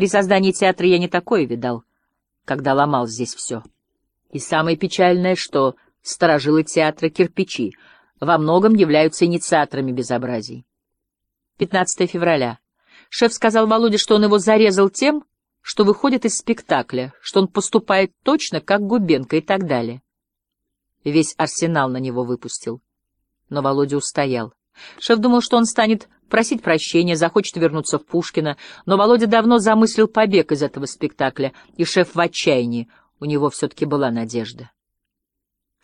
При создании театра я не такое видал, когда ломал здесь все. И самое печальное, что сторожилы театра кирпичи во многом являются инициаторами безобразий. 15 февраля. Шеф сказал Володе, что он его зарезал тем, что выходит из спектакля, что он поступает точно, как Губенко и так далее. Весь арсенал на него выпустил. Но Володя устоял. Шеф думал, что он станет просить прощения, захочет вернуться в Пушкина, но Володя давно замыслил побег из этого спектакля, и шеф в отчаянии. У него все-таки была надежда.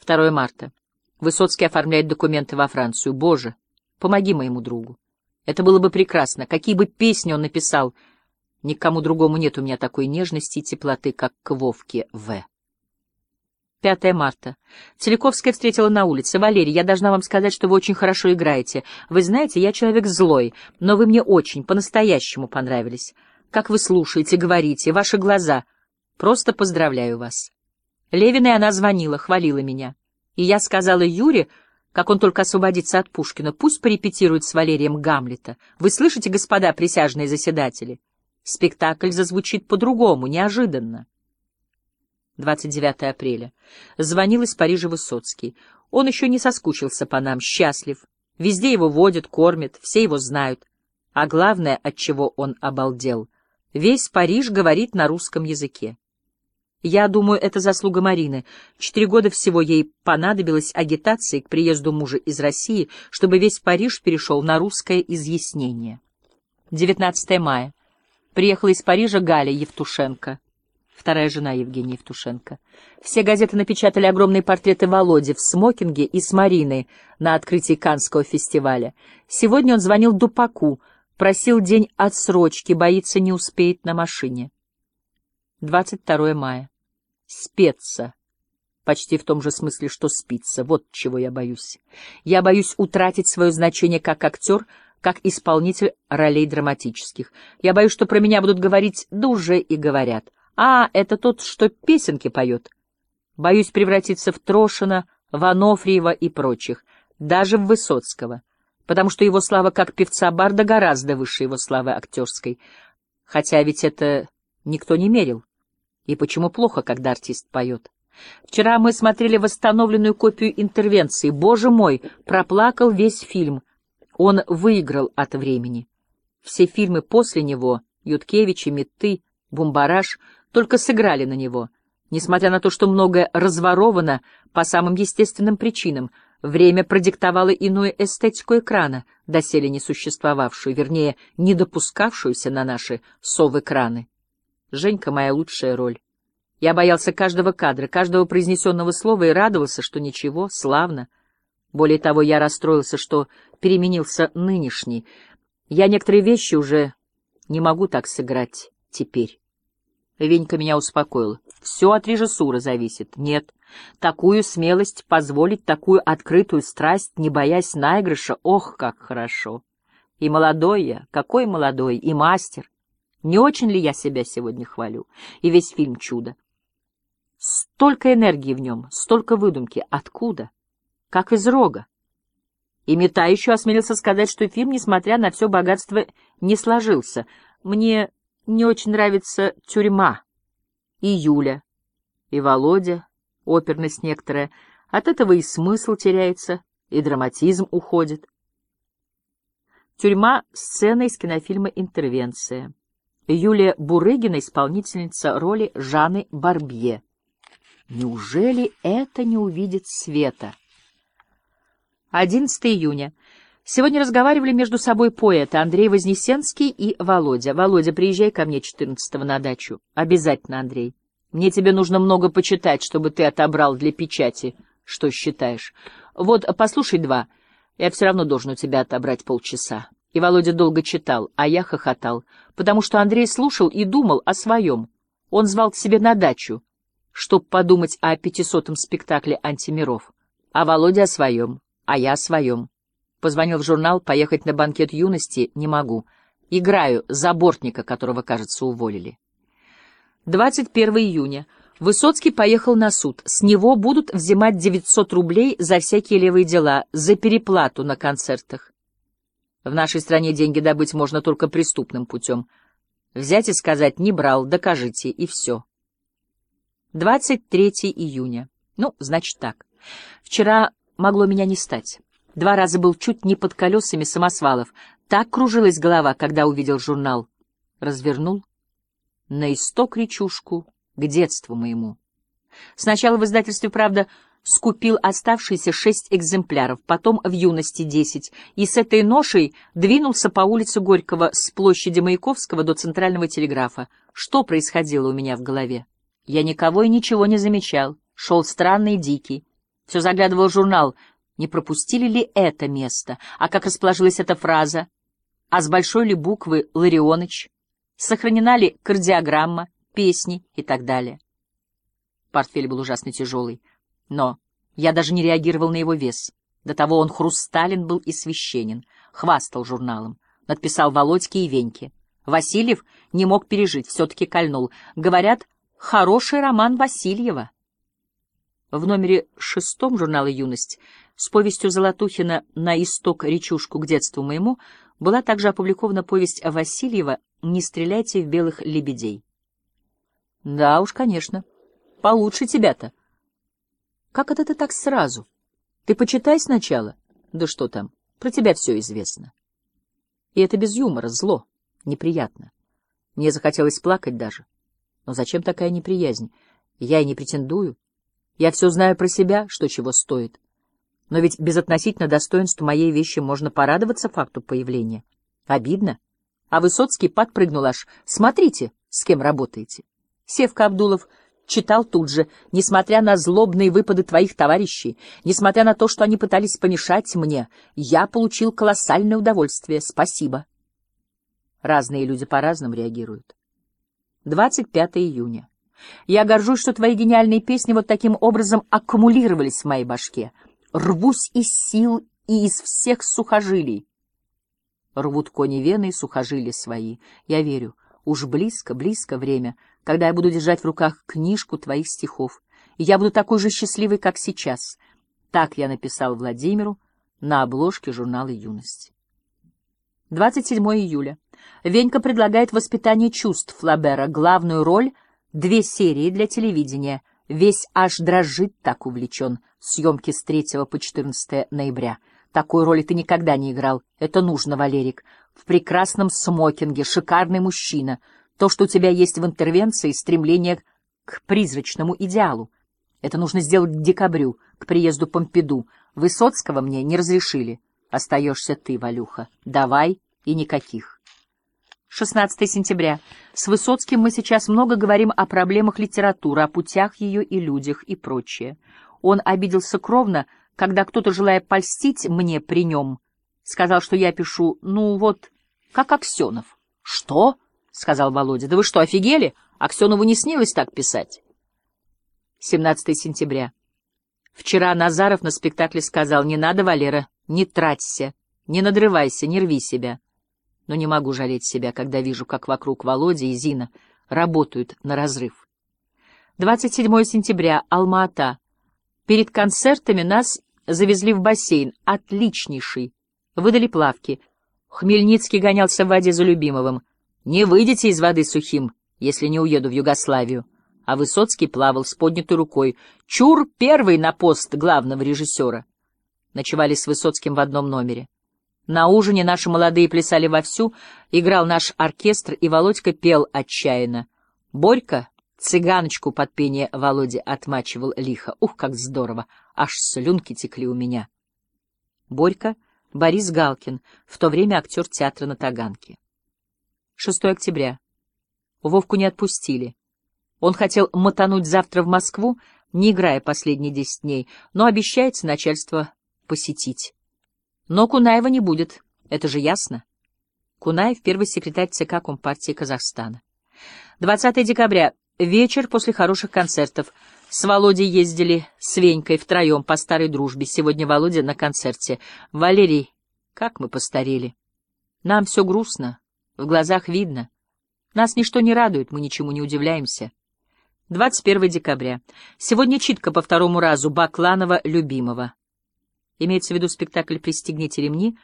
2 марта. Высоцкий оформляет документы во Францию. Боже, помоги моему другу. Это было бы прекрасно. Какие бы песни он написал. Никому другому нет у меня такой нежности и теплоты, как к Вовке В. 5 марта. Целиковская встретила на улице. «Валерий, я должна вам сказать, что вы очень хорошо играете. Вы знаете, я человек злой, но вы мне очень, по-настоящему понравились. Как вы слушаете, говорите, ваши глаза. Просто поздравляю вас». Левиной она звонила, хвалила меня. И я сказала Юре, как он только освободится от Пушкина, пусть порепетирует с Валерием Гамлета. Вы слышите, господа присяжные заседатели? Спектакль зазвучит по-другому, неожиданно. 29 апреля. Звонил из Парижа Высоцкий. Он еще не соскучился по нам, счастлив. Везде его водят, кормят, все его знают. А главное, от чего он обалдел, весь Париж говорит на русском языке. Я думаю, это заслуга Марины. Четыре года всего ей понадобилось агитации к приезду мужа из России, чтобы весь Париж перешел на русское изъяснение. 19 мая. Приехала из Парижа Галя Евтушенко вторая жена Евгения Евтушенко. Все газеты напечатали огромные портреты Володи в смокинге и с Мариной на открытии Канского фестиваля. Сегодня он звонил Дупаку, просил день отсрочки, боится, не успеет на машине. 22 мая. Спеться. Почти в том же смысле, что спится. Вот чего я боюсь. Я боюсь утратить свое значение как актер, как исполнитель ролей драматических. Я боюсь, что про меня будут говорить, да уже и говорят. А, это тот, что песенки поет. Боюсь превратиться в Трошина, в Анофриева и прочих, даже в Высоцкого, потому что его слава как певца Барда гораздо выше его славы актерской. Хотя ведь это никто не мерил. И почему плохо, когда артист поет? Вчера мы смотрели восстановленную копию интервенции. Боже мой, проплакал весь фильм. Он выиграл от времени. Все фильмы после него, Юткевич и Метты, Бумбараш — только сыграли на него. Несмотря на то, что многое разворовано по самым естественным причинам, время продиктовало иную эстетику экрана, доселе не существовавшую, вернее, не допускавшуюся на наши сов-экраны. Женька — моя лучшая роль. Я боялся каждого кадра, каждого произнесенного слова и радовался, что ничего, славно. Более того, я расстроился, что переменился нынешний. Я некоторые вещи уже не могу так сыграть теперь. Венька меня успокоил. Все от режиссуры зависит. Нет. Такую смелость позволить, такую открытую страсть, не боясь наигрыша, ох, как хорошо. И молодой я, какой молодой, и мастер. Не очень ли я себя сегодня хвалю? И весь фильм чудо. Столько энергии в нем, столько выдумки. Откуда? Как из рога. И Мета еще осмелился сказать, что фильм, несмотря на все богатство, не сложился. Мне не очень нравится тюрьма. И Юля, и Володя, оперность некоторая. От этого и смысл теряется, и драматизм уходит. Тюрьма — сцена из кинофильма «Интервенция». Юлия Бурыгина — исполнительница роли Жанны Барбье. Неужели это не увидит света? 11 июня. Сегодня разговаривали между собой поэты Андрей Вознесенский и Володя. «Володя, приезжай ко мне 14-го на дачу. Обязательно, Андрей. Мне тебе нужно много почитать, чтобы ты отобрал для печати, что считаешь. Вот, послушай два. Я все равно должен у тебя отобрать полчаса». И Володя долго читал, а я хохотал, потому что Андрей слушал и думал о своем. Он звал к себе на дачу, чтоб подумать о пятисотом спектакле «Антимиров». А Володя о своем, а я о своем. Позвонил в журнал, поехать на банкет юности не могу. Играю за бортника, которого, кажется, уволили. 21 июня. Высоцкий поехал на суд. С него будут взимать 900 рублей за всякие левые дела, за переплату на концертах. В нашей стране деньги добыть можно только преступным путем. Взять и сказать «не брал, докажите» и все. 23 июня. Ну, значит так. Вчера могло меня не стать. Два раза был чуть не под колесами самосвалов. Так кружилась голова, когда увидел журнал. Развернул. На исток речушку, к детству моему. Сначала в издательстве «Правда» скупил оставшиеся шесть экземпляров, потом в юности десять, и с этой ношей двинулся по улице Горького с площади Маяковского до Центрального телеграфа. Что происходило у меня в голове? Я никого и ничего не замечал. Шел странный дикий. Все заглядывал в журнал. Не пропустили ли это место? А как расположилась эта фраза? А с большой ли буквы «Ларионыч»? Сохранена ли кардиограмма, песни и так далее? Портфель был ужасно тяжелый. Но я даже не реагировал на его вес. До того он хрустален был и священен. Хвастал журналом. Надписал Володьке и Веньке. Васильев не мог пережить, все-таки кольнул. Говорят, хороший роман Васильева. В номере шестом журнала «Юность» с повестью Золотухина «На исток речушку к детству моему» была также опубликована повесть Васильева «Не стреляйте в белых лебедей». Да уж, конечно, получше тебя-то. Как это ты так сразу? Ты почитай сначала. Да что там, про тебя все известно. И это без юмора, зло, неприятно. Мне захотелось плакать даже. Но зачем такая неприязнь? Я и не претендую. Я все знаю про себя, что чего стоит. Но ведь безотносительно достоинства моей вещи можно порадоваться факту появления. Обидно. А Высоцкий подпрыгнул аж. Смотрите, с кем работаете. Севка Абдулов читал тут же, несмотря на злобные выпады твоих товарищей, несмотря на то, что они пытались помешать мне, я получил колоссальное удовольствие. Спасибо. Разные люди по-разному реагируют. 25 июня. Я горжусь, что твои гениальные песни вот таким образом аккумулировались в моей башке. Рвусь из сил и из всех сухожилий. Рвут кони вены и сухожилия свои. Я верю, уж близко, близко время — когда я буду держать в руках книжку твоих стихов, и я буду такой же счастливый, как сейчас. Так я написал Владимиру на обложке журнала «Юность». 27 июля. Венька предлагает «Воспитание чувств» Флабера, главную роль, две серии для телевидения. Весь аж дрожит так увлечен. Съемки с 3 по 14 ноября. Такой роли ты никогда не играл. Это нужно, Валерик. В прекрасном смокинге, шикарный мужчина — то, что у тебя есть в интервенции, стремление к призрачному идеалу. Это нужно сделать к декабрю, к приезду Помпиду. Высоцкого мне не разрешили. Остаешься ты, Валюха. Давай и никаких. 16 сентября. С Высоцким мы сейчас много говорим о проблемах литературы, о путях ее и людях и прочее. Он обиделся кровно, когда кто-то, желая польстить мне при нем, сказал, что я пишу, ну вот, как Аксенов. Что? — сказал Володя. — Да вы что, офигели? Аксенову не снилось так писать. 17 сентября. Вчера Назаров на спектакле сказал, не надо, Валера, не траться, не надрывайся, не рви себя. Но не могу жалеть себя, когда вижу, как вокруг Володя и Зина работают на разрыв. 27 сентября, Алма-Ата. Перед концертами нас завезли в бассейн, отличнейший. Выдали плавки. Хмельницкий гонялся в воде за Любимовым. Не выйдете из воды сухим, если не уеду в Югославию. А Высоцкий плавал с поднятой рукой. Чур первый на пост главного режиссера. Ночевали с Высоцким в одном номере. На ужине наши молодые плясали вовсю, играл наш оркестр, и Володька пел отчаянно. Борька цыганочку под пение Володи отмачивал лихо. Ух, как здорово! Аж слюнки текли у меня. Борька — Борис Галкин, в то время актер театра на Таганке. 6 октября. Вовку не отпустили. Он хотел мотануть завтра в Москву, не играя последние десять дней, но обещается начальство посетить. Но Кунаева не будет, это же ясно. Кунаев — первый секретарь ЦК Компартии Казахстана. 20 декабря. Вечер после хороших концертов. С Володей ездили с Венькой втроем по старой дружбе. Сегодня Володя на концерте. Валерий, как мы постарели. Нам все грустно. В глазах видно. Нас ничто не радует, мы ничему не удивляемся. 21 декабря. Сегодня читка по второму разу Бакланова «Любимого». Имеется в виду спектакль «Пристегните ремни»,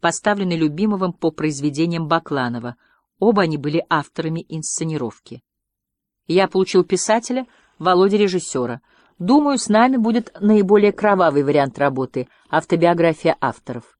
поставленный Любимовым по произведениям Бакланова. Оба они были авторами инсценировки. Я получил писателя, Володя режиссера. Думаю, с нами будет наиболее кровавый вариант работы — автобиография авторов.